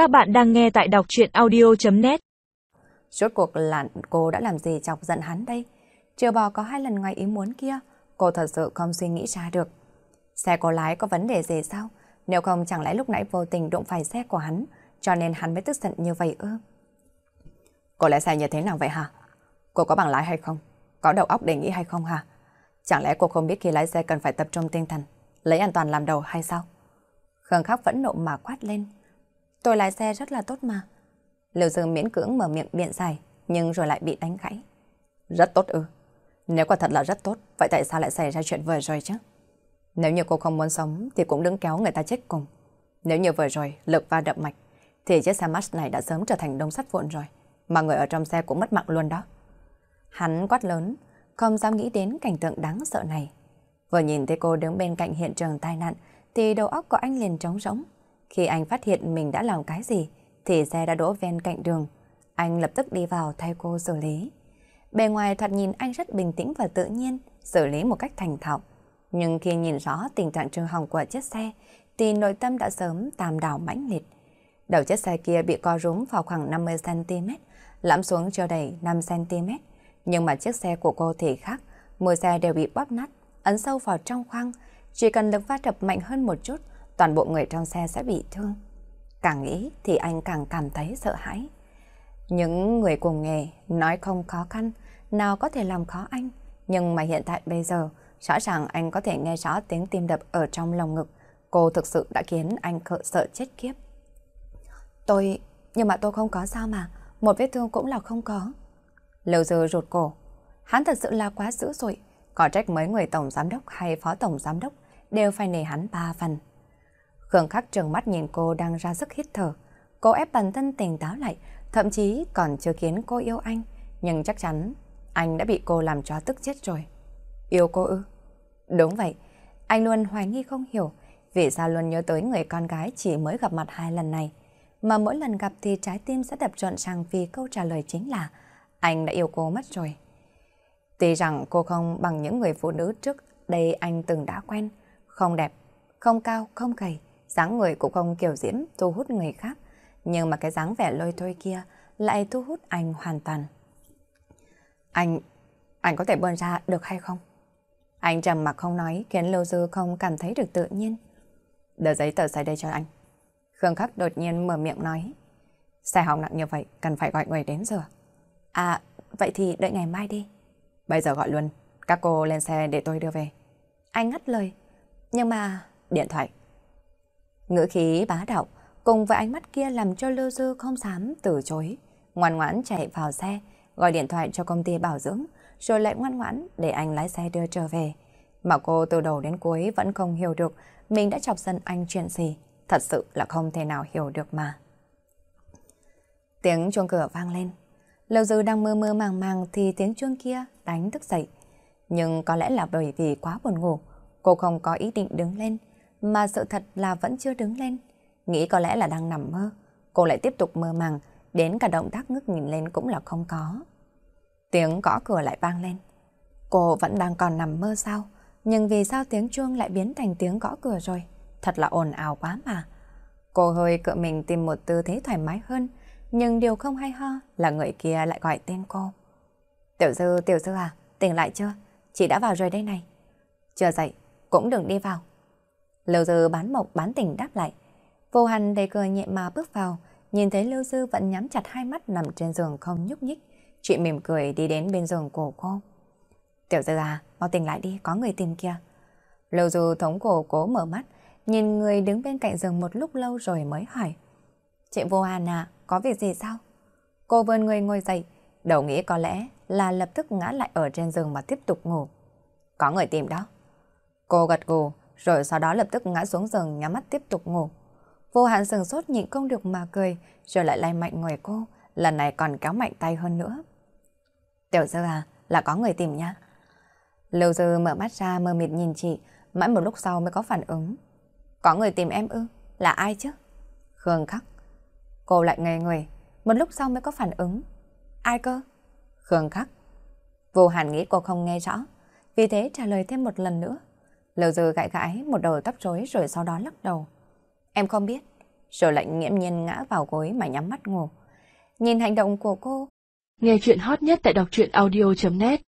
Các bạn đang nghe tại đọc chuyện audio.net Rốt cuộc là cô đã làm gì chọc giận hắn đây? Trừ bò có hai lần ngoài ý muốn kia, cô thật sự không suy nghĩ ra được. Xe cô lái có vấn đề gì sao? Nếu không chẳng lẽ lúc nãy vô tình đụng phải xe của hắn, cho nên hắn mới tức giận như vậy ư? Cô lái xe như thế nào vậy hả? Cô có bằng lái hay không? Có đầu óc để nghĩ hay không hả? Chẳng lẽ cô không biết khi lái xe cần phải tập trung tinh thần, lấy an toàn làm đầu hay sao? Khương Khắc vẫn nộ mà quát lên. Tôi lái xe rất là tốt mà. Lưu Dương miễn cưỡng mở miệng biện giải, nhưng rồi lại bị đánh gãy. Rất tốt ư? Nếu quả thật là rất tốt, vậy tại sao lại xảy ra chuyện vừa rồi chứ? Nếu như cô không muốn sống thì cũng đứng kéo người ta chết cùng. Nếu như vừa rồi lực va đậm mạch, thì chiếc xe Max này đã sớm trở thành đông sắt vụn rồi, mà người ở trong xe cũng mất mạng luôn đó. Hắn quát lớn, không dám nghĩ đến cảnh tượng đáng sợ này. Vừa nhìn thấy cô đứng bên cạnh hiện trường tai nạn, thì đầu óc của anh liền trống rỗng. Khi anh phát hiện mình đã làm cái gì, thì xe đã đỗ ven cạnh đường. Anh lập tức đi vào thay cô xử lý. Bề ngoài thoạt nhìn anh rất bình tĩnh và tự nhiên, xử lý một cách thành thạo. Nhưng khi nhìn rõ tình trạng trương hỏng của chiếc xe, thì nội tâm đã sớm tàm đảo mãnh liệt. Đầu chiếc xe kia bị co rúm vào khoảng 50cm, lõm xuống chưa đầy 5cm. Nhưng mà chiếc xe của cô thì khác, mùa xe đều bị bóp nát, ấn sâu vào trong khoang. Chỉ cần lực va đập mạnh hơn một chút, toàn bộ người trong xe sẽ bị thương. Càng nghĩ thì anh càng cảm thấy sợ hãi. Những người cùng nghề nói không khó khăn, nào có thể làm khó anh. Nhưng mà hiện tại bây giờ, rõ ràng anh có thể nghe rõ tiếng tim đập ở trong lòng ngực. Cô thực sự đã khiến anh cỡ sợ chết kiếp. Tôi, nhưng mà tôi không có sao mà, một vết thương cũng là không có. lâu Dư rụt cổ. Hắn thật sự là quá dữ dội, có trách mấy người tổng giám đốc hay phó tổng giám đốc đều phải nề hắn ba phần. Khương Khắc trừng mắt nhìn cô đang ra sức hít thở. Cô ép bản thân tỉnh táo lại, thậm chí còn chưa khiến cô yêu anh. Nhưng chắc chắn anh đã bị cô làm cho tức chết rồi. Yêu cô ư? Đúng vậy. Anh luôn hoài nghi không hiểu vì sao luôn nhớ tới người con gái chỉ mới gặp mặt hai lần này. Mà mỗi lần gặp thì trái tim sẽ đập trộn sang vì câu trả lời chính là anh đã yêu cô mất rồi. Tuy rằng cô không bằng những người phụ nữ trước đây anh từng đã quen, không đẹp, không cao, không gầy, dáng người cũng không kiểu diễm thu hút người khác, nhưng mà cái dáng vẻ lôi thôi kia lại thu hút anh hoàn toàn. Anh, anh có thể bơn ra được hay không? Anh trầm mặc không nói khiến Lưu Dư không cảm thấy được tự nhiên. Đưa giấy tờ sai đây cho anh. Khương Khắc đột nhiên mở miệng nói. Xe hỏng nặng như vậy, cần phải gọi người đến rửa. À, vậy thì đợi ngày mai đi. Bây giờ gọi luôn, các cô lên xe để tôi đưa về. Anh ngắt lời. Nhưng mà... Điện thoại. Ngữ khí bá đạo, cùng với ánh mắt kia làm cho Lưu Dư không dám từ chối. Ngoan ngoãn chạy vào xe, gọi điện thoại cho công ty bảo dưỡng, rồi lại ngoan ngoãn để anh lái xe đưa trở về. Mà cô từ đầu đến cuối vẫn không hiểu được mình đã chọc giận anh chuyện gì. Thật sự là không thể nào hiểu được mà. Tiếng chuông cửa vang lên. Lưu Dư đang mơ mơ màng màng thì tiếng chuông kia đánh thức dậy. Nhưng có lẽ là bởi vì quá buồn ngủ, cô không có ý định đứng lên, mà sự thật là vẫn chưa đứng lên. Nghĩ có lẽ là đang nằm mơ, cô lại tiếp tục mơ màng, đến cả động tác ngước nhìn lên cũng là không có. Tiếng gõ cửa lại vang lên. Cô vẫn đang còn nằm mơ sao? Nhưng vì sao tiếng chuông lại biến thành tiếng gõ cửa rồi? Thật là ồn ào quá mà. Cô hơi cựa mình tìm một tư thế thoải mái hơn, nhưng điều không hay ho là người kia lại gọi tên cô. Tiểu dư, tiểu dư à, tỉnh lại chưa? Chị đã vào rồi đây này. Chưa dậy, cũng đừng đi vào. Lưu Dư bán mộc bán tỉnh đáp lại. Vô hành đầy cười nhẹ mà bước vào, nhìn thấy Lưu Dư vẫn nhắm chặt hai mắt nằm trên giường không nhúc nhích. Chị mỉm cười đi đến bên giường của cô. Tiểu Dư à, mau tỉnh lại đi, có người tìm kia. Lưu Dư thống cổ cố mở mắt, nhìn người đứng bên cạnh giường một lúc lâu rồi mới hỏi. Chị Vô Hàn à, có việc gì sao? Cô vươn người ngồi dậy, đầu nghĩ có lẽ là lập tức ngã lại ở trên giường mà tiếp tục ngủ. Có người tìm đó. Cô gật gù, rồi sau đó lập tức ngã xuống giường nhắm mắt tiếp tục ngủ. Vô hạn sừng sốt nhịn không được mà cười, rồi lại lay mạnh người cô, lần này còn kéo mạnh tay hơn nữa. Tiểu dư à, là có người tìm nhá. Lưu dư mở mắt ra mơ mịt nhìn chị, mãi một lúc sau mới có phản ứng. Có người tìm em ư? Là ai chứ? Khương khắc. Cô lại ngây người, một lúc sau mới có phản ứng. Ai cơ? Khương khắc. Vô hàn nghĩ cô không nghe rõ, vì thế trả lời thêm một lần nữa. Lưu Dư gãi gãi một đầu tóc rối rồi sau đó lắc đầu. Em không biết, rồi lại nghiễm nhiên ngã vào gối mà nhắm mắt ngủ. Nhìn hành động của cô, Nghe chuyện hot nhất tại đọc truyện audio.net